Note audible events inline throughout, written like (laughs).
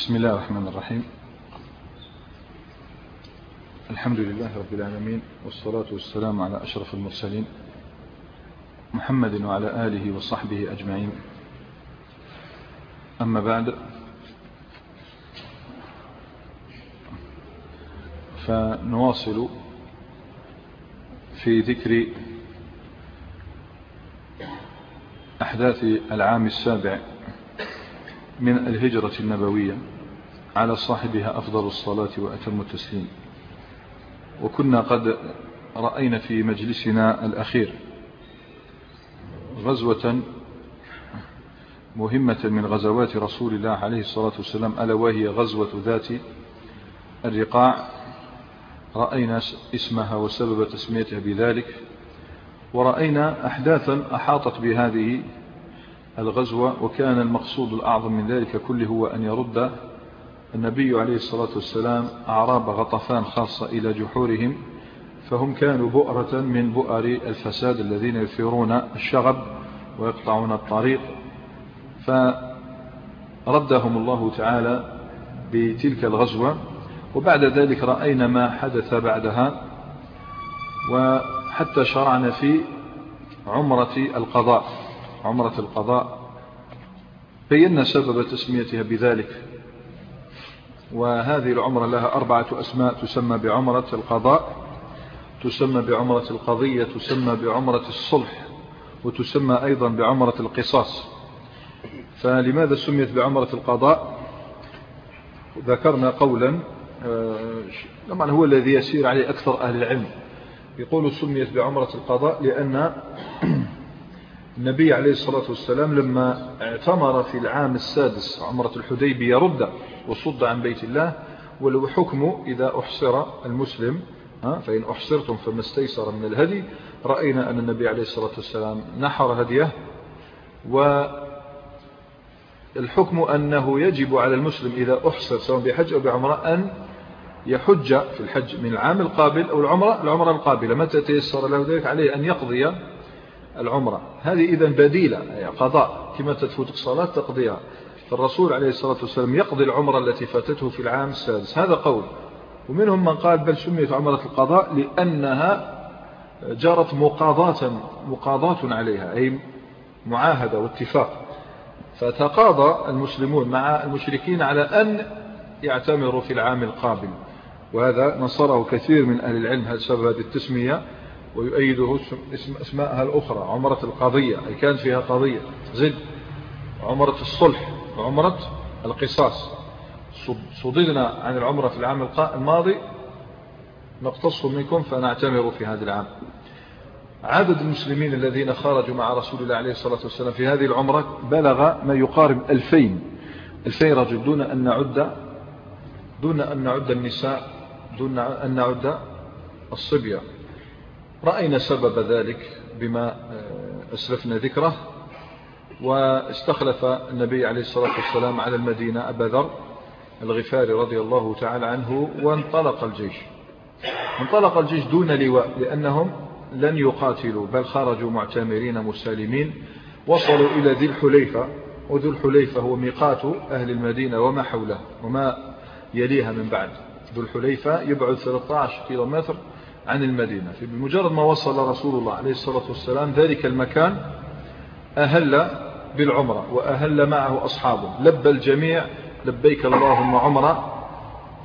بسم الله الرحمن الرحيم. الحمد لله رب العالمين والصلاة والسلام على أشرف المرسلين محمد وعلى آله وصحبه أجمعين. أما بعد فنواصل في ذكر أحداث العام السابع من الهجرة النبوية على صاحبها أفضل الصلاة وأتم التسليم. وكنا قد رأينا في مجلسنا الأخير غزوة مهمة من غزوات رسول الله عليه الصلاة والسلام ألا وهي غزوة ذات الرقاع. رأينا اسمها وسبب تسميتها بذلك ورأينا أحداثا أحاطت بهذه الغزوة وكان المقصود الأعظم من ذلك كله هو أن يرد النبي عليه الصلاة والسلام أعراب غطفان خاصة إلى جحورهم فهم كانوا بؤرة من بؤر الفساد الذين يثيرون الشغب ويقطعون الطريق. فردهم الله تعالى بتلك الغزوة وبعد ذلك رأينا ما حدث بعدها وحتى شرعنا في عمرة القضاء. عمرة القضاء بينا سبب تسميتها بذلك. وهذه العمرة لها أربعة أسماء تسمى بعمرة القضاء تسمى بعمرة القضية تسمى بعمرة الصلح وتسمى أيضا بعمرة القصاص. فلماذا سميت بعمرة القضاء؟ ذكرنا قولا آه، طبعا هو الذي يسير عليه أكثر أهل العلم. يقول سميت بعمرة القضاء لأن (clears throat) النبي عليه الصلاة والسلام لما اعتمر في العام السادس عمرة الحديبية رد وصد عن بيت الله ولو حكم إذا أحصر المسلم فإن أحصرتم فما استيسر من الهدي. رأينا أن النبي عليه الصلاة والسلام نحر هديه والحكم أنه يجب على المسلم إذا أحصر سواء بحج أو بعمرة أن يحج في الحج من العام القابل أو العمرة العمرة القابلة. متى تيسر له ذلك؟ عليه أن يقضي العمرة. هذه إذا بديلة يعني قضاء. كما تفوتك صلاة تقضيها. فالرسول عليه الصلاة والسلام يقضي العمرة التي فاتته في العام السادس. هذا قول. ومنهم من قال بل سميت عمرة القضاء لأنها جرت مقاضاة مقاضاة عليها أي معاهدة واتفاق. فتقاضى المسلمون مع المشركين على أن يعتمروا في العام القابل. وهذا نصره كثير من أهل العلم هذا سبب هذه التسمية؟ ويؤيده اسم اسماءها الأخرى عمرة القضية أي كان فيها قضية زد عمرة الصلح وعمرة القصاص. صددنا عن العمرة في العام الماضي نقتص منكم فنعتمر في هذا العام. عدد المسلمين الذين خرجوا مع رسول الله عليه الصلاة والسلام في هذه العمرة بلغ ما يقارب ألفين. ألفين رجل دون أن نعد دون أن نعد النساء دون أن نعد الصبية. رأينا سبب ذلك بما آه، أسلفنا ذكره واستخلف النبي عليه الصلاة والسلام على المدينة أبا ذر الغفاري رضي الله تعالى عنه وانطلق الجيش. انطلق الجيش دون لواء لأنهم لن يقاتلوا بل خرجوا معتمرين مسالمين وصلوا إلى ذي الحليفة وذو الحليفة هو ميقات أهل المدينة وما حوله وما يليها من بعد. ذو الحليفة يبعد 13 كيلومتر عن المدينة. بمجرد ما وصل رسول الله عليه الصلاة والسلام ذلك المكان أهل بالعمرة وأهل معه أصحابه. لبى الجميع لبيك اللهم عمرة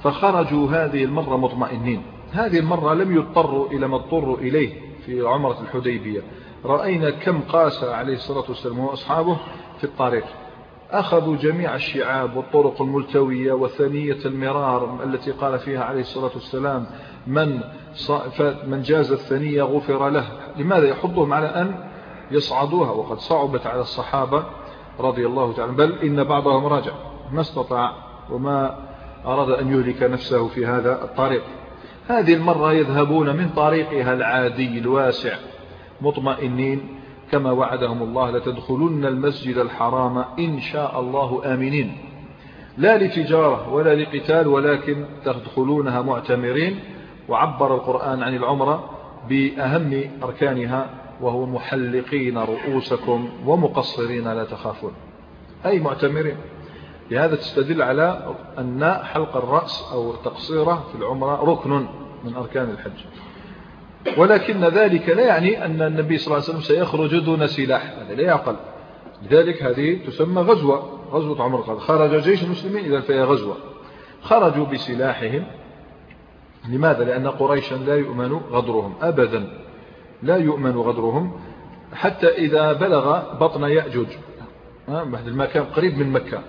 فخرجوا هذه المرة مطمئنين. هذه المرة لم يضطروا إلى ما اضطروا إليه في عمرة الحديبية. رأينا كم قاس عليه الصلاة والسلام وأصحابه في الطريق. أخذوا جميع الشعاب والطرق الملتوية وثنية المرار التي قال فيها عليه الصلاة والسلام من من جاز الثنية غفر له. لماذا يحضهم على أن يصعدوها؟ وقد صعبت على الصحابة رضي الله تعالى بل إن بعضهم رجع ما استطاع وما أراد أن يهلك نفسه في هذا الطريق. هذه المرة يذهبون من طريقها العادي الواسع. مطمئنين كما وعدهم الله لتدخلن المسجد الحرام إن شاء الله آمنين. لا لتجارة ولا لقتال ولكن تدخلونها معتمرين. وعبر القرآن عن العمرة بأهم أركانها وهو محلقين رؤوسكم ومقصرين لا تخافون أي معتمرين. لهذا تستدل على أن حلق الرأس أو تقصيره في العمرة ركن من أركان الحج. ولكن ذلك لا يعني أن النبي صلى الله عليه وسلم سيخرج دون سلاح هذا لا يعقل. لذلك هذه تسمى غزوة غزوة عمر قال خرج جيش المسلمين إذا فهي غزوة. خرجوا بسلاحهم لماذا؟ لأن قريشا لا يؤمن غدرهم أبدا. لا يؤمن غدرهم حتى إذا بلغ بطن يأجوج. بعد المكان قريب من مكة.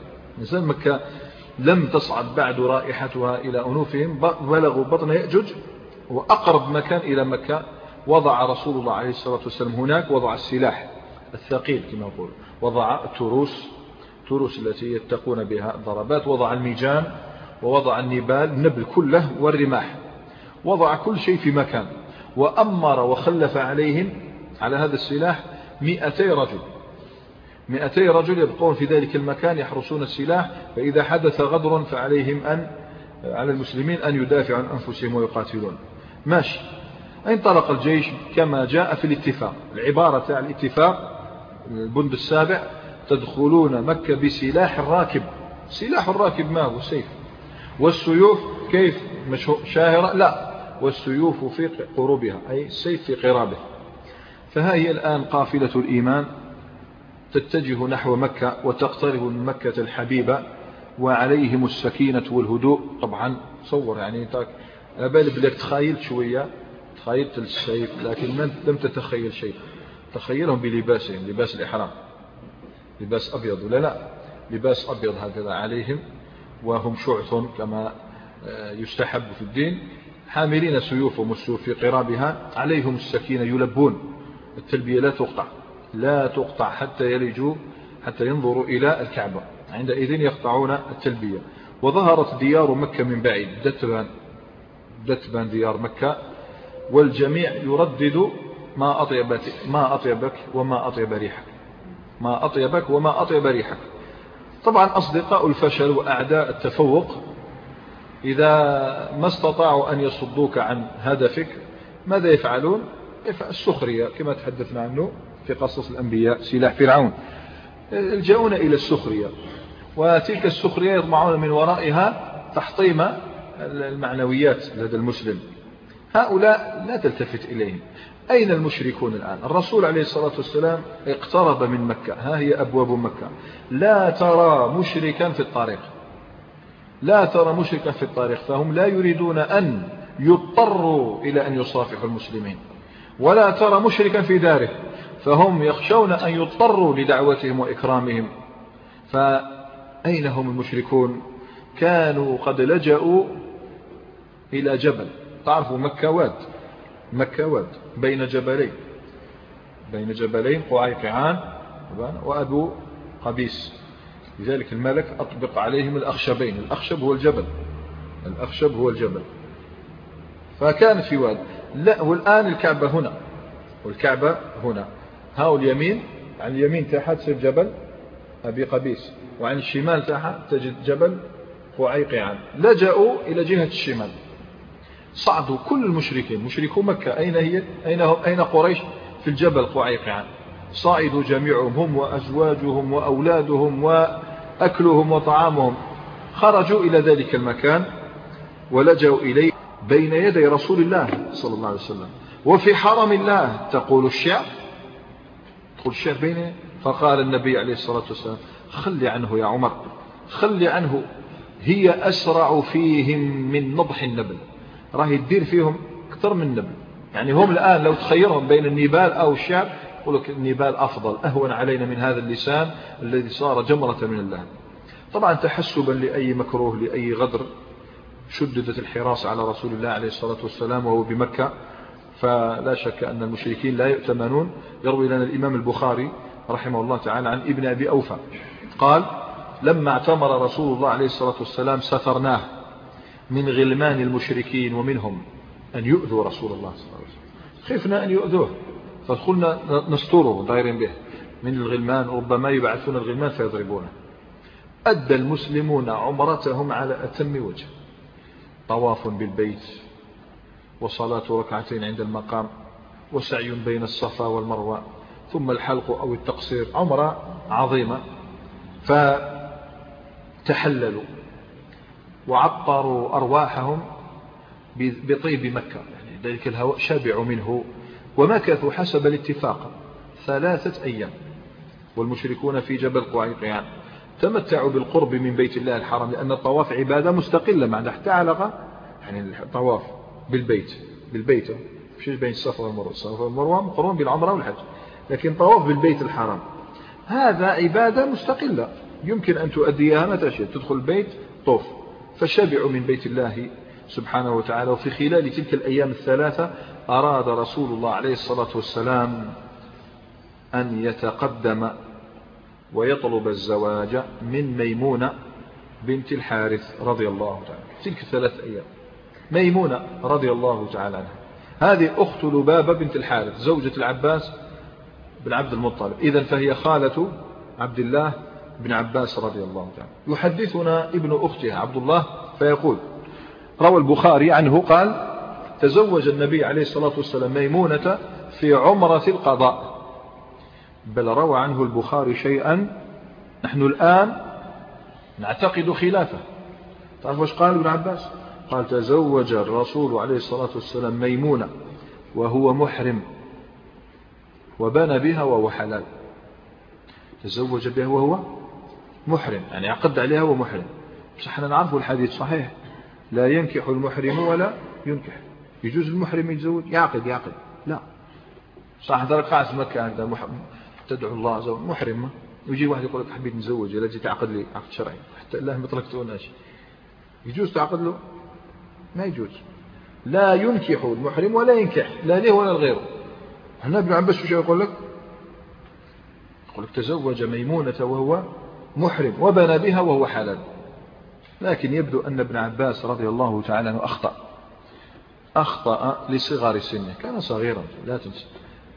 مثلا مكة لم تصعد بعد رائحتها إلى أنوفهم بلغوا بطن يأجوج وأقرب مكان إلى مكة. وضع رسول الله عليه الصلاة والسلام هناك وضع السلاح الثقيل كما يقول. وضع التروس التروس التي يتقون بها الضربات. وضع الميجان ووضع النبال النبل كله والرماح. وضع كل شيء في مكان وأمر وخلف عليهم على هذا السلاح مئتي رجل. مئتي رجل يبقون في ذلك المكان يحرسون السلاح فإذا حدث غدر فعليهم أن على المسلمين أن يدافعوا عن أنفسهم ويقاتلون. ماشي. انطلق الجيش كما جاء في الاتفاق. العبارة على الاتفاق البند السابع تدخلون مكة بسلاح الراكب سلاح الراكب ما هو؟ السيف والسيوف كيف؟ شاهرة؟ لا. والسيوف في قروبها أي السيف في قرابه. فها هي الآن قافلة الإيمان. تتجه نحو مكة وتقترب من مكة الحبيبة وعليهم السكينة والهدوء. طبعا تصور يعني على بالي بلك تخيلت شوية تخيلت السيف لكن لم تتخيل شيء. تخيلهم بلباسهم لباس الإحرام. لباس أبيض ولا لا؟ لباس أبيض هكذا عليهم وهم شعث كما آه، يستحب في الدين. حاملين سيوفهم السيوف في قرابها عليهم السكينة يلبون. التلبية لا تقطع لا تقطع حتى يلجوا حتى ينظروا إلى الكعبة. عندئذ يقطعون التلبية. وظهرت ديار مكة من بعيد دتبان دتبان ديار مكة. والجميع يردد ما أطيبك, ما أطيبك وما أطيب ريحك. ما أطيبك وما أطيب ريحك. طبعا أصدقاء الفشل وأعداء التفوق إذا ما استطاعوا أن يصدوك عن هدفك ماذا يفعلون؟ السخرية كما تحدثنا عنه في قصص الأنبياء سلاح فرعون. يلجؤون إلى السخرية وتلك السخرية يطمعون من ورائها تحطيم المعنويات لدى المسلم. هؤلاء لا تلتفت إليهم. أين المشركون الآن؟ الرسول عليه الصلاة والسلام اقترب من مكة. ها هي أبواب مكة. لا ترى مشركا في الطريق. لا ترى مشركا في الطريق فهم لا يريدون أن يضطروا إلى أن يصافحوا المسلمين. ولا ترى مشركا في داره فهم يخشون أن يضطروا لدعوتهم وإكرامهم. فأين هم المشركون؟ كانوا قد لجأوا إلى جبل. تعرفوا مكة واد؟ مكة واد بين جبلين. بين جبلين قعيقعان وأبو قبيس. لذلك الملك أطبق عليهم الأخشبين. الأخشب هو الجبل. الأخشب هو الجبل. فكان في واد لا والآن الكعبة هنا. والكعبة هنا. هاو اليمين. عن اليمين تحت تجد جبل أبي قبيس. وعن الشمال تحت تجد جبل قعيقعان لجأوا إلى جهة الشمال. صعدوا كل المشركين. مشركو مكة. أين هي؟ أين, هم؟ أين قريش؟ في الجبل قعيقعان صعدوا جميعهم هم وأزواجهم وأولادهم وأكلهم وطعامهم. خرجوا إلى ذلك المكان ولجوا إليه بين يدي رسول الله صلى الله عليه وسلم. وفي حرم الله تقول الشعر. تقول الشعر بين فقال النبي عليه الصلاة والسلام خلي عنه يا عمر خلي عنه. هي أسرع فيهم من نضح النبل. راه يدير فيهم أكثر من النبل يعني هم الآن لو تخيرهم بين النبال أو الشعر يقول لك النبال أفضل أهون علينا من هذا اللسان الذي صار جمرة من اللهب طبعا تحسبا لأي مكروه لأي غدر شددت الحراسة على رسول الله عليه الصلاة والسلام وهو بمكة. فلا شك أن المشركين لا يؤتمنون. يروي لنا الإمام البخاري رحمه الله تعالى عن ابن أبي أوفى. قال لما اعتمر رسول الله عليه الصلاة والسلام سترناه من غلمان المشركين ومنهم أن يؤذوا رسول الله صلى الله عليه وسلم. خفنا أن يؤذوه. فدخلنا نستره دايرين به. من الغلمان ربما يبعثون الغلمان فيضربونه. أدى المسلمون عمرتهم على أتم وجه. طواف بالبيت وصلاة ركعتين عند المقام وسعي بين الصفا والمروة ثم الحلق أو التقصير عمرة عظيمة. تحللوا وعطروا أرواحهم بطيب مكة. يعني ذلك الهواء شبعوا منه. ومكثوا حسب الاتفاق. ثلاثة أيام. والمشركون في جبل قعيقيان تمتعوا بالقرب من بيت الله الحرام لأن الطواف عبادة مستقلة معنى حتى علاقة يعني الطواف بالبيت. بالبيت. مش بين الصفا والمروة؟ الصفا والمروة مقرون بالعمرة والحج. لكن طواف بالبيت الحرام. هذا عبادة مستقلة. يمكن أن تؤديها متى شئت؟ تدخل البيت طوف. فشبعوا من بيت الله سبحانه وتعالى وفي خلال تلك الأيام الثلاثة أراد رسول الله عليه الصلاة والسلام أن يتقدم ويطلب الزواج من ميمونة بنت الحارث رضي الله تعالى تلك ثلاث أيام. ميمونة رضي الله تعالى عنها. هذه أخت لبابة بنت الحارث زوجة العباس بن عبد المطلب. إذا فهي خالة عبد الله بن عباس رضي الله تعالى يحدثنا ابن أختها عبد الله فيقول روى البخاري عنه قال تزوج النبي عليه الصلاة والسلام ميمونة في عمرة القضاء. بل روى عنه البخاري شيئا. نحن الآن نعتقد خلافه. تعرف وش قال ابن عباس؟ قال تزوج الرسول عليه الصلاة والسلام ميمونة وهو محرم وبنى بها وهو حلال. تزوج بها وهو محرم يعني عقد عليها وهو محرم بس إحنا نعرف الحديث صحيح. لا ينكح المحرم ولا ينكح. يجوز المحرم يتزوج يعقد يعقد. لا. صح قاعد في مكة تدعو الله زوج محرمة ويجي واحد يقول لك حبيت نتزوج لا جيت تعقد لي عقد شرعي. حتى الله ما طلقتوناش يجوز تعقد له؟ ما يجوز. لا ينكح المحرم ولا ينكح لا له ولا لغيره. هنا ابن عباس شو يقول لك؟ يقول لك تزوج ميمونة وهو محرم وبنى بها وهو حلال. لكن يبدو أن ابن عباس رضي الله تعالى عنه أخطأ. أخطأ لصغر سنه. كان صغيرا لا تنسى.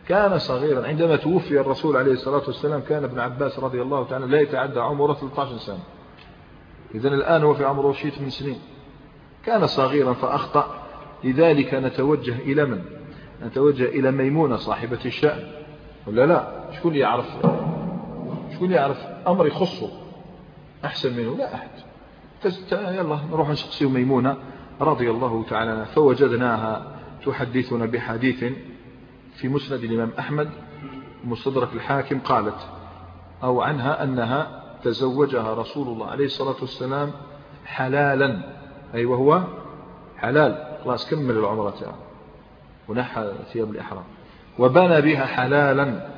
كان صغيرا. عندما توفي الرسول عليه الصلاة والسلام كان ابن عباس رضي الله تعالى لا يتعدى عمره 13 سنة. إذن الآن هو في عمره شيء من سنين. كان صغيرا فأخطأ. لذلك نتوجه إلى من؟ نتوجه إلى ميمونة صاحبة الشأن. ولا لا؟ شكون يعرف؟ شكون يعرف؟ أمر يخصه. أحسن منه. لا أحد. يلا نروح نسقسي ميمونة. رضي الله تعالى فوجدناها تحدثنا بحديث في مسند الإمام أحمد مستدرك الحاكم قالت أو عنها أنها تزوجها رسول الله عليه الصلاة والسلام حلالا أي وهو حلال خلاص كمل العمرة ونحى ثياب الإحرام. وبنى بها حلالا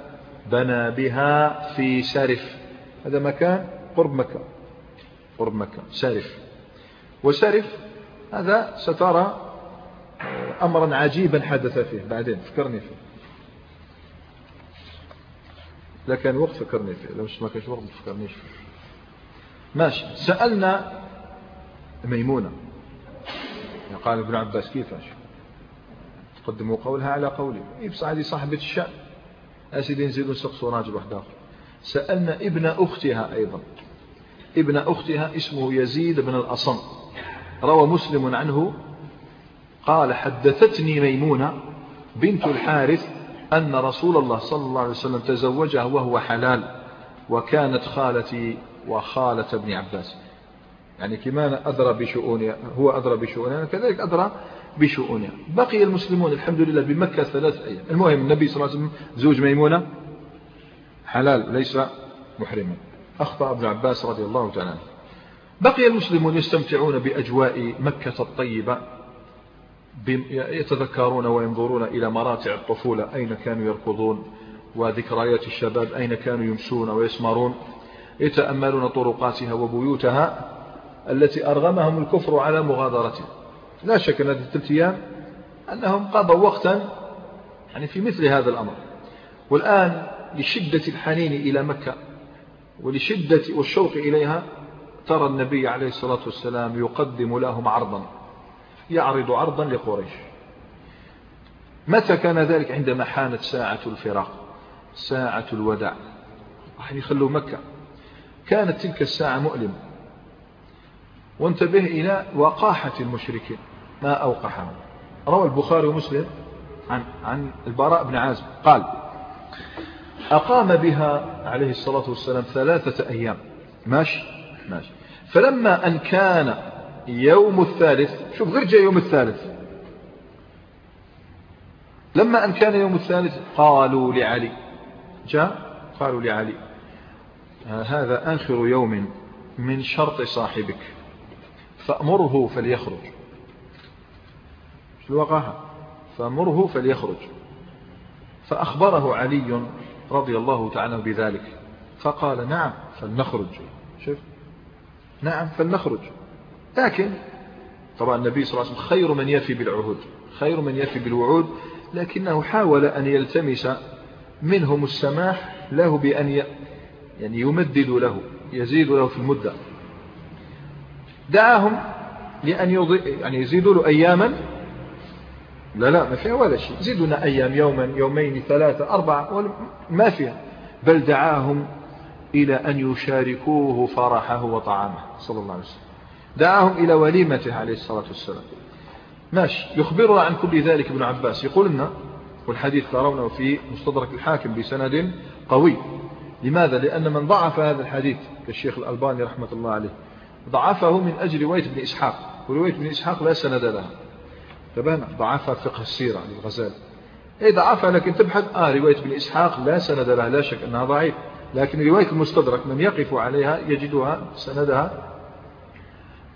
بنى بها في سرف هذا مكان قرب مكة قرب مكة سرف وسرف هذا سترى أمرا عجيبا حدث فيه. بعدين فكرني فيه. لا كان وقت فكرني فيه. لو مش ما كانش وقت فكرنيش فيه. ماشي. سألنا ميمونة. قال ابن عباس كيفاش تقدموا قولها على قولي. يبص هذه صاحبة الشأن. أسيدي نزيدوا نسقسوا راجل واحد آخر. سألنا ابن أختها أيضا. ابن أختها اسمه يزيد بن الأصم. روى مسلم عنه قال حدثتني ميمونة بنت الحارث أن رسول الله صلى الله عليه وسلم تزوجها وهو حلال وكانت خالتي وخالة ابن عباس. يعني كمان أدرى بشؤونها هو أدرى بشؤونها كذلك أدرى بشؤونها. بقي المسلمون الحمد لله بمكة ثلاث أيام. المهم النبي صلى الله عليه وسلم زوج ميمونة حلال ليس محرما. أخطأ ابن عباس رضي الله تعالى بقي المسلمون يستمتعون بأجواء مكة الطيبة يتذكرون وينظرون إلى مراتع الطفولة أين كانوا يركضون وذكريات الشباب أين كانوا يمشون ويسمرون. يتأملون طرقاتها وبيوتها التي أرغمهم الكفر على مغادرتها لا شك أن هذه الثلاث أيام أنهم قضوا وقتا يعني في مثل هذا الأمر. والآن لشدة الحنين إلى مكة ولشدة والشوق إليها ترى النبي عليه الصلاة والسلام يقدم لهم عرضا يعرض عرضا لقريش. متى كان ذلك؟ عندما حانت ساعة الفراق ساعة الوداع. راح يخلوا مكة. كانت تلك الساعة مؤلمة. وانتبه إلى وقاحة المشركين. ما أوقحهم؟ روى البخاري ومسلم عن, عن البراء بن عازم قال أقام بها عليه الصلاة والسلام ثلاثة أيام. ماشي. ماشي. فلما أن كان يوم الثالث شوف غير جاء يوم الثالث. لما أن كان يوم الثالث قالوا لعلي. جاء؟ قالوا لعلي. هذا آخر يوم من شرط صاحبك. فأمره فليخرج. في الوقاحة فأمره فليخرج. فأخبره علي رضي الله تعالى بذلك. فقال نعم فلنخرج. شوف. نعم. فلنخرج. لكن طبعا النبي صلى الله عليه وسلم خير من يفي بالعهود خير من يفي بالوعود لكنه حاول أن يلتمس منهم السماح له بأن يعني يمدد له يزيد له في المدة. دعاهم لأن يضي يعني يزيدوا له أياما؟ لا لا ما فيها ولا شيء. زيدنا أيام يوما يومين ثلاثة أربعة ما فيها. بل دعاهم إلى أن يشاركوه فرحه وطعامه. صلى الله عليه وسلم. دعاهم إلى وليمته عليه الصلاة والسلام. ماشي. يخبرنا عن كل ذلك ابن عباس. يقول لنا والحديث ترونه في مستدرك الحاكم بسند قوي. لماذا؟ لأن من ضعف هذا الحديث كالشيخ الألباني رحمة الله عليه ضعفه من أجل رواية ابن إسحاق. ورواية ابن إسحاق لا سند لها تبان ضعفها فقه السيرة للغزال اي ضعفها لكن تبحث. آه رواية ابن إسحاق لا سند لها. لا شك أنها ضعيف لكن رواية المستدرك من يقف عليها يجدها سندها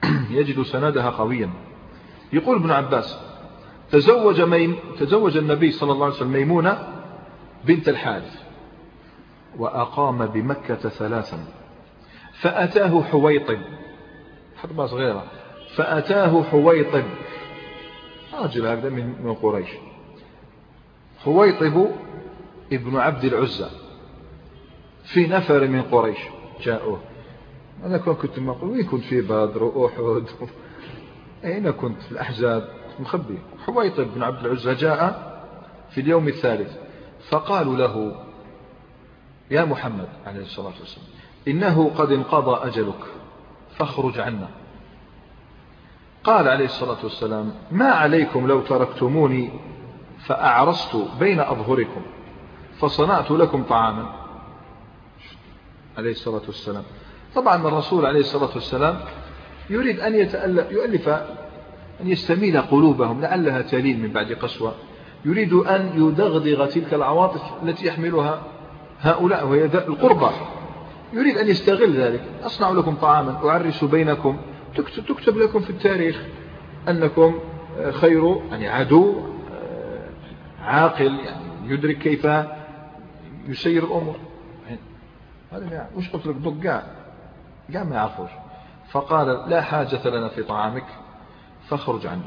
(clears throat) يجد سندها قويا. يقول ابن عباس تزوج, ميم تزوج النبي صلى الله عليه وسلم ميمونة بنت الحارث وأقام بمكة ثلاثا. فأتاه حويطب حربة صغيرة فأتاه حويطب رجل هذا من قريش. حويطب ابن عبد العزة في نفر من قريش جاءوه. أنا كنت أقول وين كنت في بدر وأحد؟ أين كنت في الأحزاب؟ مخبي. حويطب بن عبد العزة جاء في اليوم الثالث فقالوا له يا محمد عليه الصلاة والسلام إنه قد انقضى أجلك فاخرج عنا. قال عليه الصلاة والسلام ما عليكم لو تركتموني فأعرست بين أظهركم فصنعت لكم طعاما. عليه الصلاة والسلام. طبعا الرسول عليه الصلاة والسلام يريد أن يؤلف أن يستميل قلوبهم لعلها تلين من بعد قسوة. يريد أن يدغدغ تلك العواطف التي يحملها هؤلاء وهي القربى. يريد أن يستغل ذلك. أصنع لكم طعاما أعرس بينكم. تكتب لكم في التاريخ أنكم خير يعني عدو عاقل يعني يدرك كيف يسير الأمور. هذا وش قلت لك دق قاع. قاع ما يعرفوش. فقال لا حاجة لنا في طعامك فاخرج عنه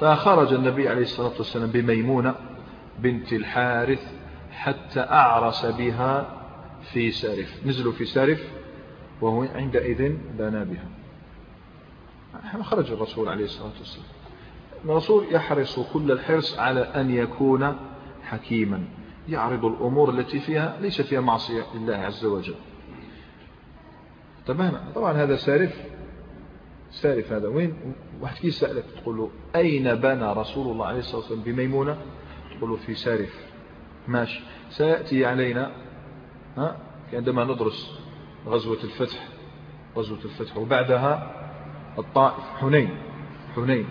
فخرج النبي عليه الصلاة والسلام بميمونة بنت الحارث حتى أعرس بها في سارف. نزلوا في سارف وهو عندئذ بنى بها. خرج الرسول عليه الصلاة والسلام. الرسول يحرص كل الحرص على أن يكون حكيما. يعرض الأمور التي فيها ليس فيها معصية لله عز وجل. تمام طبعا هذا سارف. سارف هذا. وين؟ واحد كي سألك تقول له أين بنى رسول الله عليه الصلاة والسلام؟ بميمونة؟ تقول له في سارف. ماشي. سيأتي علينا ها عندما ندرس غزوة الفتح غزوة الفتح وبعدها الطائف حنين. حنين.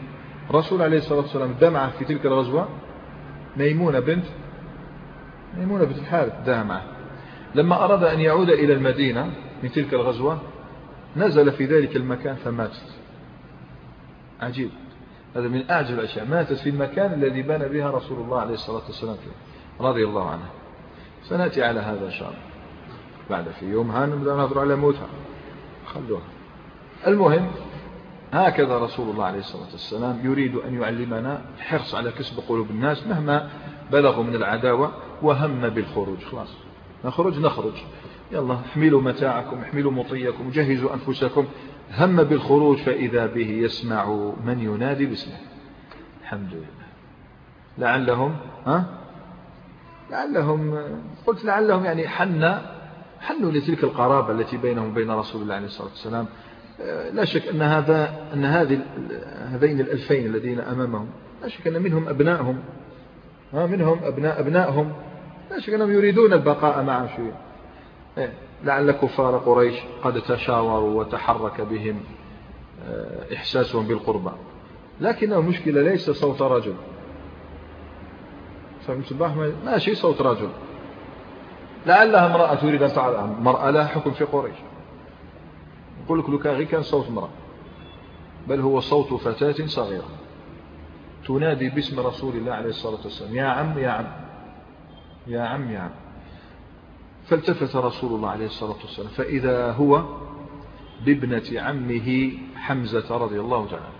الرسول عليه الصلاة والسلام دمع في تلك الغزوة. ميمونة بنت ميمونة بنت الحارث دمع لما أراد أن يعود إلى المدينة من تلك الغزوة نزل في ذلك المكان فماتت. عجيب. هذا من أعجب الأشياء. ماتت في المكان الذي بنى بها رسول الله عليه الصلاة والسلام فيه رضي الله عنه. سنأتي على هذا إن شاء الله. بعد في يوم هانبدأ نظر على موتها. خلوها. المهم هكذا رسول الله عليه الصلاة والسلام يريد أن يعلمنا الحرص على كسب قلوب الناس مهما بلغوا من العداوة. وهم بالخروج خلاص. نخرج نخرج. يلا احملوا متاعكم احملوا مطيكم جهزوا أنفسكم. هم بالخروج فإذا به يسمع من ينادي باسمه. الحمد لله. لعلهم ها؟ لعلهم قلت لعلهم يعني حن حنوا لتلك القرابة التي بينهم وبين رسول الله عليه الصلاة والسلام. لا شك أن هذا أن هذه هذين الألفين الذين أمامهم لا شك أن منهم أبنائهم. منهم أبناء أبنائهم. لا شك أنهم يريدون البقاء معهم شوية. إيه. لعل كفار قريش قد تشاوروا وتحرك بهم آه، إحساسهم بالقربى. لكن المشكلة ليس صوت رجل. فمصباح ماشي صوت رجل. لعلها امرأة تريد أن تعلم مرأة لها حكم في قريش. يقول لك لك غير كان صوت امرأة بل هو صوت فتاة صغيرة. تنادي باسم رسول الله عليه الصلاة والسلام. يا عم يا عم يا عم يا عم. فالتفت رسول الله عليه الصلاة والسلام. فإذا هو بابنة عمه حمزة رضي الله تعالى.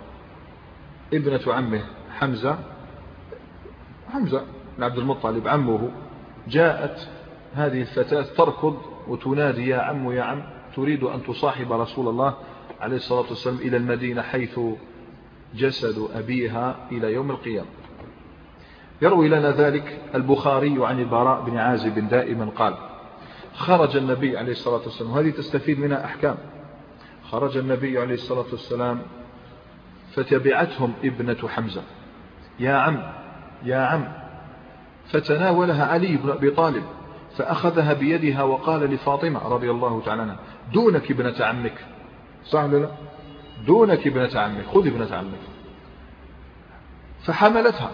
ابنة عمه حمزة حمزة بن عبد المطلب عمه. جاءت هذه الفتاة تركض وتنادي يا عم يا عم تريد أن تصاحب رسول الله عليه الصلاة والسلام إلى المدينة حيث جسد أبيها إلى يوم القيامة. يروي لنا ذلك البخاري عن البراء بن عازب دائما قال خرج النبي عليه الصلاة والسلام وهذه تستفيد منها أحكام. خرج النبي عليه الصلاة والسلام فتبعتهم ابنة حمزة. يا عم يا عم. فتناولها علي بن أبي طالب فأخذها بيدها وقال لفاطمة رضي الله تعالى عنها دونك ابنة عمك. صح ولا لا؟ دونك ابنة عمك خذ ابنة عمك. فحملتها.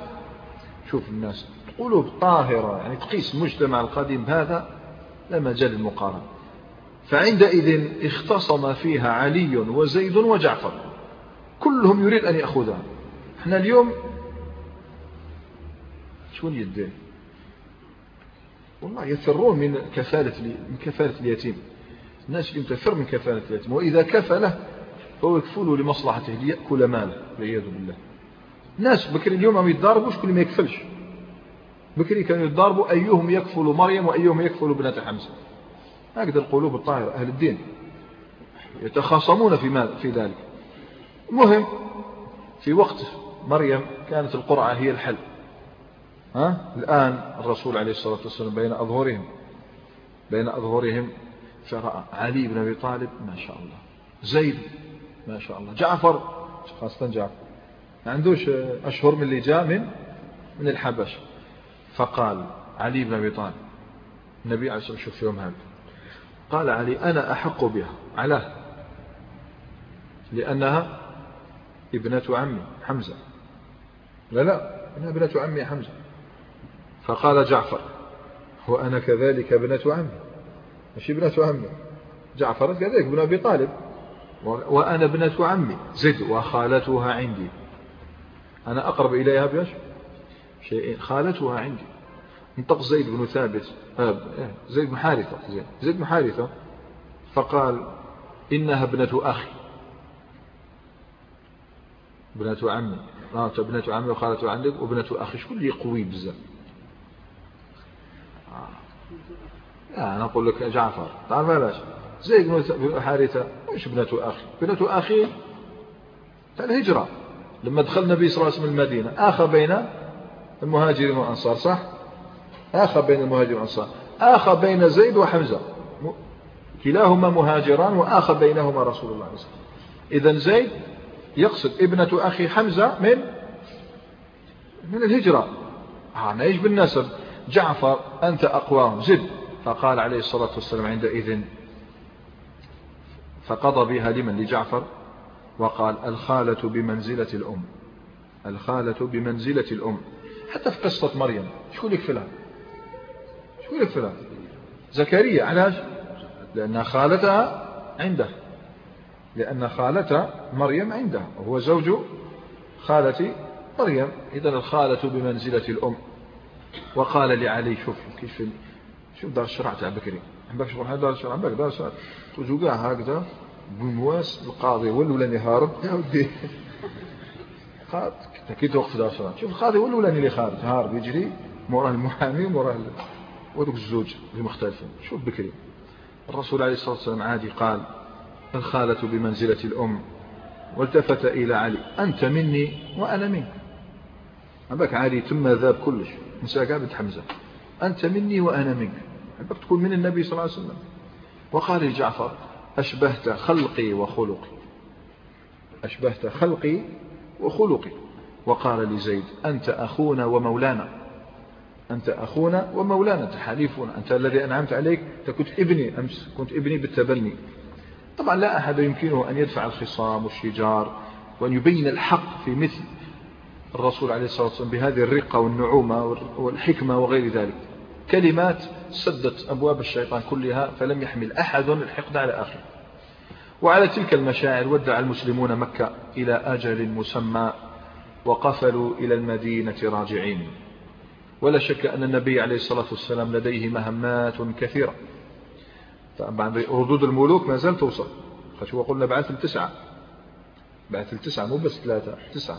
شوف الناس قلوب طاهرة يعني تقيس المجتمع القديم هذا لا مجال للمقارنة. فعندئذ اختصم فيها علي وزيد وجعفر. كلهم يريد أن يأخذها. إحنا اليوم شون يدين؟ والله يفرون من كفالة من كفالة اليتيم. الناس اليوم تفر من كفالة اليتيم. وإذا كفله فهو يكفله لمصلحته ليأكل ماله والعياذ بالله. الناس بكري اليوم عم يتضاربوا شكون ما يكفلش؟ بكري كانوا يتضاربوا أيهم يكفل مريم وأيهم يكفل ابنة حمزة. هكذا القلوب الطاهرة أهل الدين. يتخاصمون في, ماذا؟ في ذلك. المهم في وقت مريم كانت القرعة هي الحل. ها؟ الآن الرسول عليه الصلاة والسلام بين أظهرهم بين أظهرهم فرأى علي بن أبي طالب ما شاء الله. زيد ما شاء الله. جعفر خاصة جعفر. ما عندوش أشهر من اللي جاء من من الحبش فقال علي بن أبي طالب النبي عليه الصلاة والسلام شوف يوم هذا قال علي أنا أحق بها. علاه لأنها ابنة عمي حمزة. لا لا إنها ابنة عمي حمزة. فقال جعفر وأنا كذلك ابنة عمي. مش ابنة عمي. جعفر كذلك ابن أبي طالب. وأنا ابنة عمي. زد وخالتها عندي. أنا أقرب إليها شيئين خالتها عندي. انطق زيد بن ثابت. آه، زيد بن حارثة. زيد بن حارثة فقال إنها ابنة أخي. ابنة عمي. آه ابنة عمي وخالته عندك وابنة أخي. شو اللي قوي بزاف آه. أنا أقول لك جعفر. تعرف علاش زيد بن حارثة مش ابنة أخي؟ ابنة أخي الهجرة لما دخل النبي صلى الله عليه وسلم المدينة. آخى بين المهاجرين والأنصار صح؟ آخى بين المهاجرين والأنصار. آخى بين زيد وحمزة. كلاهما مهاجران وآخى بينهما رسول الله صلى الله عليه وسلم. إذا زيد يقصد ابنة أخي حمزة من من الهجرة. أنا إيش بالنسب؟ جعفر أنت أقواهم زد. فقال عليه الصلاة والسلام عندئذ فقضى بها لمن لجعفر وقال الخالة بمنزلة الأم الخالة بمنزلة الأم حتى في قصة مريم شو يكفلها شو يكفلها زكريا علاش لأن خالتها عنده لأن خالة مريم عنده وهو زوج خالة مريم إذا الخالة بمنزلة الأم وقال لعلي شوف كيف شوف دار الشرع تاع بكري عندك شغل دار الشرع عندك الشرع توجو كاع هكذا. بمواس القاضي ولو لاني هارب يا ودي. كي توقف دار الشرع شوف القاضي ولو لاني اللي خارج. هارب يجري. موراه المحامي وموراه ودوك الزوج اللي مختلفين. شوف بكري. الرسول عليه الصلاة والسلام عادي قال الخالة بمنزلة الأم والتفت إلى علي. أنت مني وأنا منك. عباك علي ثم ذاب كلش. نساك بنت حمزة. أنت مني وأنا منك. عباك تكون من النبي صلى الله عليه وسلم. وقال لجعفر أشبهت خلقي وخلقي. أشبهت خلقي وخلقي. وقال لزيد أنت أخونا ومولانا. أنت أخونا ومولانا أنت حليفنا أنت الذي أنعمت عليك أنت كنت ابني أمس كنت ابني بالتبني. طبعا لا أحد يمكنه أن يدفع الخصام والشجار وأن يبين الحق في مثل الرسول عليه الصلاة والسلام بهذه الرقة والنعومة والحكمة وغير ذلك. كلمات سدت أبواب الشيطان كلها فلم يحمل أحد الحقد على آخر. وعلى تلك المشاعر ودع المسلمون مكة إلى أجل مسمى وقفلوا إلى المدينة راجعين. ولا شك أن النبي عليه الصلاة والسلام لديه مهمات كثيرة. طبعا ردود الملوك ما زال توصل خشوا قلنا بعث التسعة. بعث التسعة مو بس ثلاثة تسعة.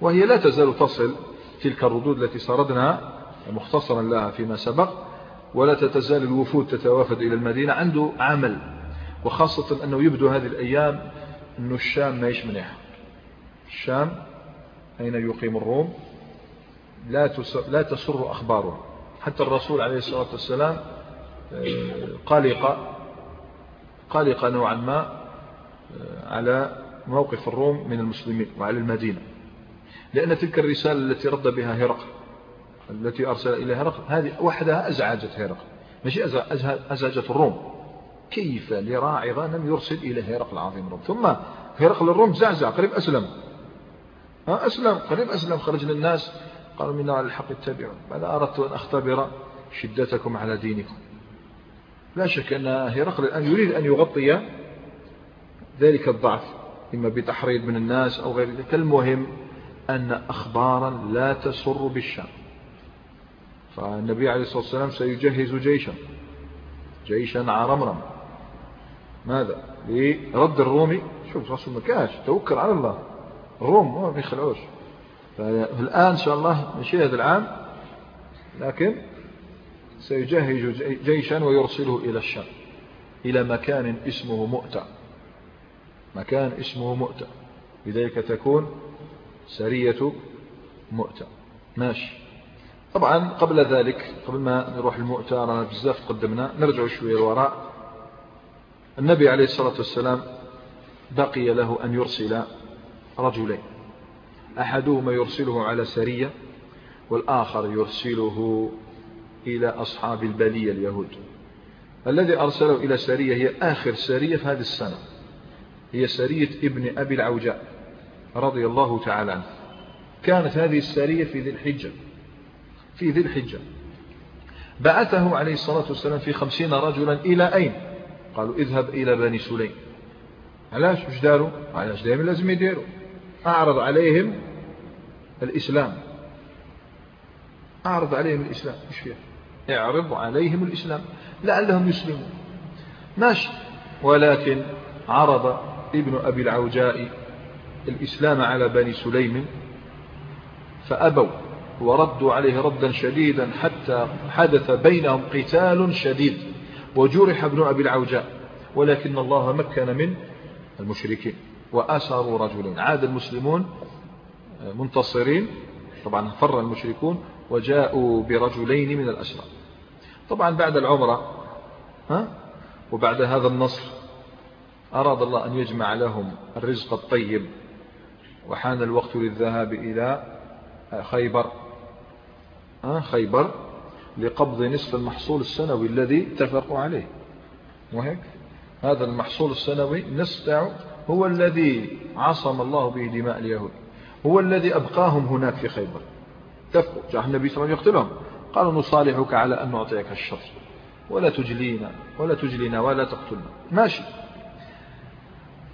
وهي لا تزال تصل تلك الردود التي سردنا مختصرا لها فيما سبق ولا تتزال الوفود تتوافد إلى المدينة. عنده عمل وخاصة أنه يبدو هذه الأيام أن الشام ما يشمنها الشام أين يقيم الروم؟ لا لا تسر أخباره. حتى الرسول عليه الصلاة والسلام آه، قلق قلق نوعا ما آه، على موقف الروم من المسلمين وعلى المدينة. لأن تلك الرسالة التي رد بها هرقل التي أرسل إليها هرقل. هذه وحدها أزعجت هرقل. ماشي؟ أزعجت الروم. كيف لراعي غنم يرسل إلى هرقل العظيم الروم؟ ثم هرقل الروم زعزع قريب أسلم. أسلم قريب أسلم. خرج للناس قالوا منا على الحق اتبعوا ماذا أردت أن أختبر شدتكم على دينكم. لا شك أن هرقل الآن يريد أن يغطي ذلك الضعف إما بتحريض من الناس أو غير ذلك. المهم أن أخبارا لا تسر بالشام فالنبي عليه الصلاة والسلام سيجهز جيشا جيشا عرمرم ماذا؟ لرد الرومي شوف رسول مكاش توكل على الله. الروم ما بيخلعوش فالآن إن شاء الله مشي هذا العام. لكن سيجهز جيشا ويرسله إلى الشام إلى مكان اسمه مؤتة. مكان اسمه مؤتة. لذلك تكون سرية مؤتة. ماشي. طبعا قبل ذلك قبل ما نروح المؤتة رانا بزاف قدمنا نرجع شوية الوراء النبي عليه الصلاة والسلام بقي له أن يرسل رجلين. أحدهما يرسله على سرية والآخر يرسله إلى أصحاب البلية اليهود. الذي أرسله إلى سرية هي آخر سرية في هذه السنة. هي سرية ابن أبي العوجاء رضي الله تعالى عنه. كانت هذه السرية في ذي الحجة. في ذي الحجة. بعثه عليه الصلاة والسلام في خمسين رجلا إلى أين؟ قالوا اذهب إلى بني سليم. علاش؟ وش داروا؟ علاش دائما لازم يديروا. أعرض عليهم الإسلام. أعرض عليهم الإسلام. إيش فيها؟ اعرض عليهم الإسلام. لعلهم يسلمون. ماشي. ولكن عرض ابن أبي العوجاء الإسلام على بني سليم فأبوا. وردوا عليه ردا شديدا حتى حدث بينهم قتال شديد وجرح ابن أبي العوجاء ولكن الله مكن من المشركين وأسروا رجلين عاد المسلمون منتصرين طبعا فر المشركون وجاءوا برجلين من الأسرى. طبعا بعد العمرة ها وبعد هذا النصر أراد الله أن يجمع لهم الرزق الطيب وحان الوقت للذهاب إلى خيبر. خيبر لقبض نصف المحصول السنوي الذي اتفقوا عليه. وهيك هذا المحصول السنوي نصف هو الذي عصم الله به دماء اليهود. هو الذي أبقاهم هناك في خيبر. اتفقوا. جاء النبي صلى الله عليه وسلم يقتلهم. قالوا نصالحك على أن نعطيك الشر ولا تجلينا ولا تجلينا ولا تقتلنا. ماشي.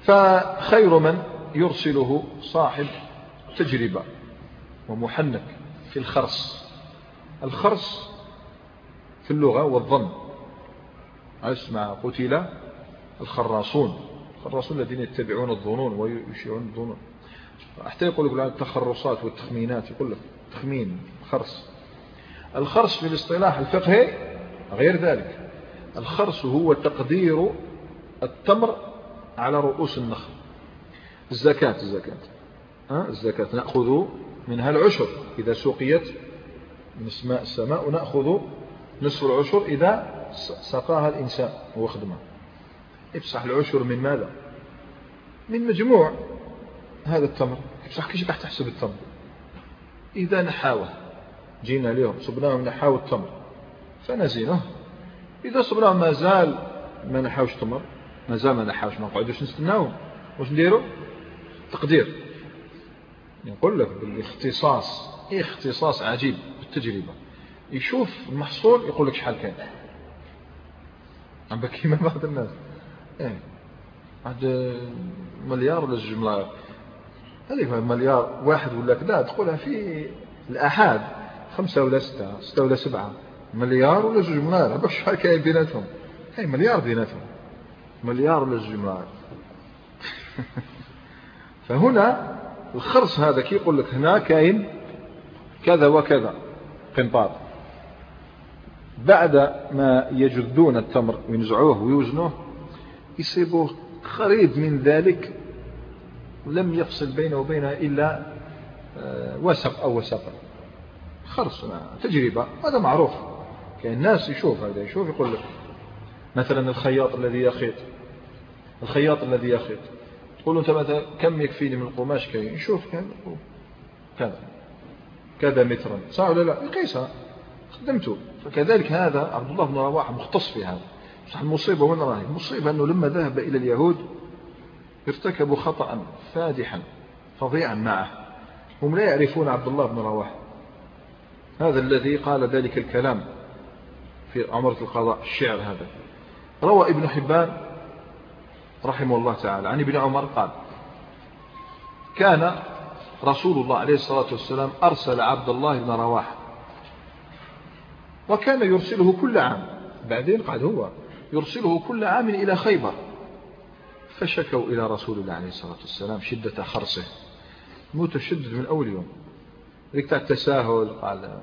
فخير من يرسله صاحب تجربة ومحنك في الخرص. الخرص في اللغة والظن. اسمع قتل الخراصون. الخراصون الذين يتبعون الظنون ويشيعون الظنون. حتى يقول لك التخرصات والتخمينات يقول لك تخمين خرص. الخرص في الاصطلاح الفقهي غير ذلك. الخرص هو تقدير التمر على رؤوس النخل. الزكاة الزكاة. الزكاة. نأخذ منها العشر إذا سقيت من اسماء السماء ونأخذ نصف العشر إذا سقاها الإنسان وخدمه افسح العشر من ماذا؟ من مجموع هذا التمر. افسح كيف راح تحسب التمر؟ إذا نحاوه. جينا لهم صبناهم نحاو التمر. فنزينه. إذا صبناهم ما زال ما نحاوش تمر ما زال ما نحاوش ما نقعدوش نستناوهم واش نديروا تقدير. نقول لك بالاختصاص. اختصاص عجيب. بالتجربة. يشوف المحصول يقول لك شحال كان عم كيما بعض الناس. إيه. عاد مليار ولا جوج ملاير هذيك مليار واحد ولا كذا تقولها في الأحاد خمسة ولا ستة ستة ولا سبعة. مليار ولا جوج ملاير هذا شحال كاين بيناتهم. هاي مليار بيناتهم. مليار ولا جوج ملاير (laughs) فهنا الخرص هذا كي يقول لك هنا كاين كذا وكذا. قنطار بعد ما يجذون التمر وينزعوه ويوزنوه يصيبوه قريب من ذلك لم يفصل بينه وبينها إلا آه، وسق أو وسق خرص تجربة هذا معروف. كان الناس يشوف هذا يشوف يقول لك مثلا الخياط الذي يخيط الخياط الذي يخيط. تقول أنت مثلا كم يكفيني من القماش كي كان كذا كذا مترا. صح ولا لا؟ يقيسها خدمته فكذلك هذا عبد الله بن رواحة مختص في هذا. صح المصيبة وين راهي؟ المصيبة أنه لما ذهب إلى اليهود ارتكبوا خطأ فادحا فظيعا معه. هم لا يعرفون عبد الله بن رواحة. هذا الذي قال ذلك الكلام في عمرة القضاء الشعر هذا. روى ابن حبان رحمه الله تعالى عن ابن عمر قال كان رسول الله عليه الصلاة والسلام أرسل عبد الله بن رواحة وكان يرسله كل عام بعدين قال هو يرسله كل عام إلى خيبر فشكوا إلى رسول الله عليه الصلاة والسلام شدة خرصه متشدد من أول يوم ذيك التساهل قال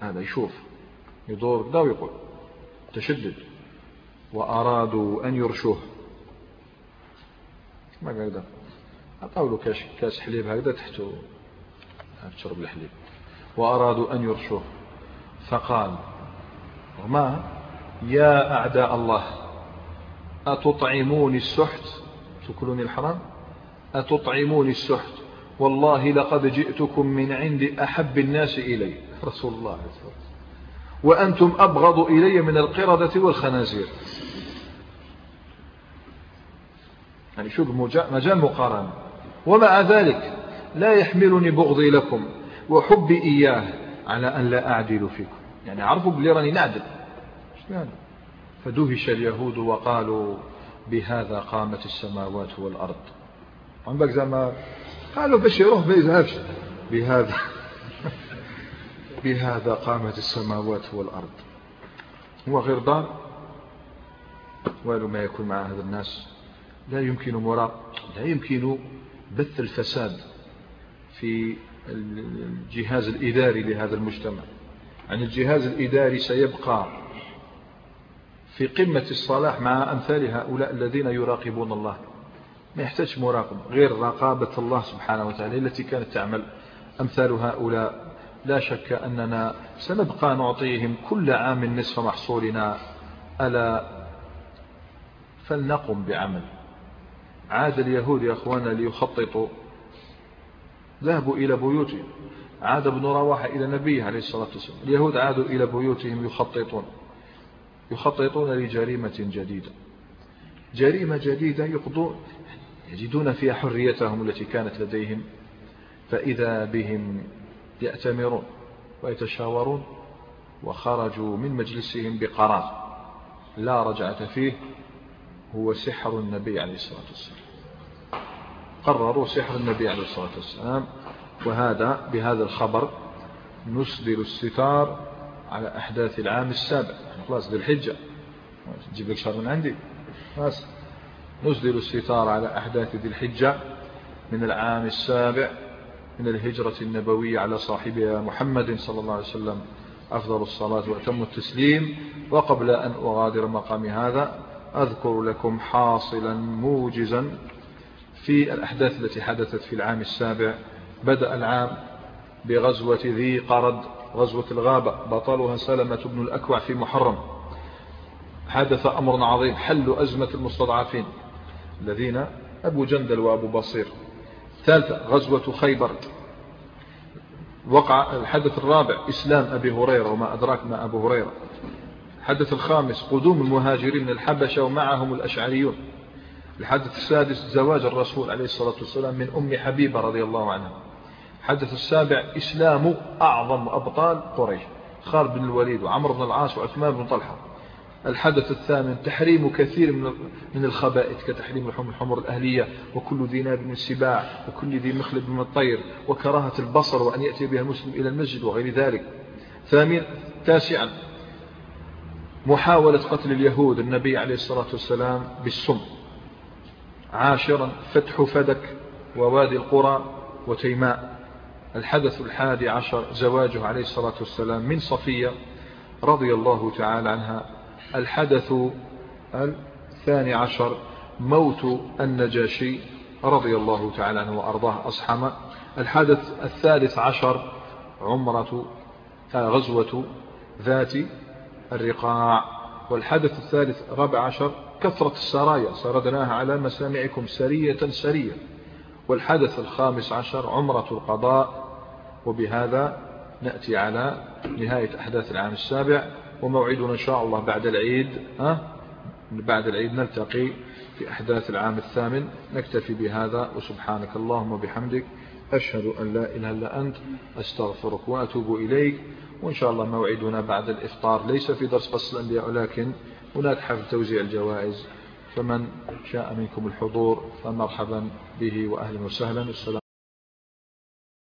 هذا يشوف يدور ده ويقول تشدد وأرادوا أن يرشوه. ما قاعد أعطوا له كاس, كاس حليب هكذا تحته. تشرب الحليب وأرادوا أن يرشوه. فقال ما يا أعداء الله أتطعموني السحت؟ تكلوني الحرام؟ أتطعموني السحت. والله لقد جئتكم من عند أحب الناس إلي. (laughs) رسول الله وأنتم أبغض إلي من القردة والخنازير. يعني شوف مجال مقارنة. ومع ذلك لا يحملني بغضي لكم وحبي إياه على أن لا أعدل فيكم. يعني عرفوا بلي راني نعدل. يعني؟ فدهش اليهود وقالوا بهذا قامت السماوات والأرض. عندك زمان قالوا باش يروح ما يذهبش. بهذا (laughs) بهذا قامت السماوات والأرض. هو غرضان والو ما يكون مع هذا الناس؟ لا يمكن مراق. لا يمكن بث الفساد في الجهاز الإداري لهذا المجتمع. يعني الجهاز الإداري سيبقى في قمة الصلاح مع أمثال هؤلاء الذين يراقبون الله. ما يحتاج مراقب غير رقابة الله سبحانه وتعالى التي كانت تعمل. أمثال هؤلاء لا شك أننا سنبقى نعطيهم كل عام نصف محصولنا. ألا فلنقم بعمل. عاد اليهود يا أخوانا ليخططوا. ذهبوا إلى بيوتهم. عاد ابن رواحة إلى نبيه عليه الصلاة والسلام. اليهود عادوا إلى بيوتهم يخططون. يخططون لجريمة جديدة. جريمة جديدة يقضون يجدون فيها حريتهم التي كانت لديهم. فإذا بهم يأتمرون ويتشاورون وخرجوا من مجلسهم بقرار. لا رجعة فيه. هو سحر النبي عليه الصلاة والسلام. قرروا سحر النبي عليه الصلاة والسلام وهذا بهذا الخبر نسدل الستار على أحداث العام السابع. خلاص ذي الحجة. تجيب لك شهر من عندي. خلاص. نسدل الستار على أحداث ذي الحجة من العام السابع من الهجرة النبوية على صاحبها محمد صلى الله عليه وسلم. أفضل الصلاة وأتم التسليم. وقبل أن أغادر مقام هذا أذكر لكم حاصلا موجزا في الأحداث التي حدثت في العام السابع. بدأ العام بغزوة ذي قرد غزوة الغابة بطلها سلمة بن الأكوع في محرم. حدث أمر عظيم حل أزمة المستضعفين الذين أبو جندل وأبو بصير. ثالثة غزوة خيبر. وقع الحدث الرابع إسلام أبي هريرة وما أدراك ما أبو هريرة. الحدث الخامس قدوم المهاجرين من الحبشة ومعهم الأشعريون. الحدث السادس زواج الرسول عليه الصلاة والسلام من أم حبيبة رضي الله عنها. الحدث السابع إسلام أعظم أبطال قريش خالد بن الوليد وعمر بن العاص وعثمان بن طلحة. الحدث الثامن تحريم كثير من من الخبائث كتحريم لحوم الحمر الأهلية وكل ذي ناب من السباع وكل ذي مخلب من الطير وكراهة البصر وأن يأتي بها المسلم إلى المسجد وغير ذلك. ثامن تاسعا محاولة قتل اليهود النبي عليه الصلاة والسلام بالسم. عاشرا فتح فدك ووادي القرى وتيماء. الحدث الحادي عشر زواجه عليه الصلاة والسلام من صفية رضي الله تعالى عنها. الحدث الثاني عشر موت النجاشي رضي الله تعالى عنه وأرضاه أصحمه الحدث الثالث عشر عمرة آه، غزوة ذات الرقاع. والحدث الثالث رابع عشر كثرة السرايا. سردناها على مسامعكم سرية سرية. والحدث الخامس عشر عمرة القضاء. وبهذا نأتي على نهاية أحداث العام السابع. وموعدنا إن شاء الله بعد العيد ها؟ بعد العيد نلتقي في أحداث العام الثامن. نكتفي بهذا وسبحانك اللهم وبحمدك. أشهد أن لا إله إلا أنت أستغفرك وأتوب إليك. وإن شاء الله موعدنا بعد الإفطار. ليس في درس فصل الأنبياء ولكن هناك حفل توزيع الجوائز. فمن شاء منكم الحضور فمرحبا به وأهلا وسهلا. السلام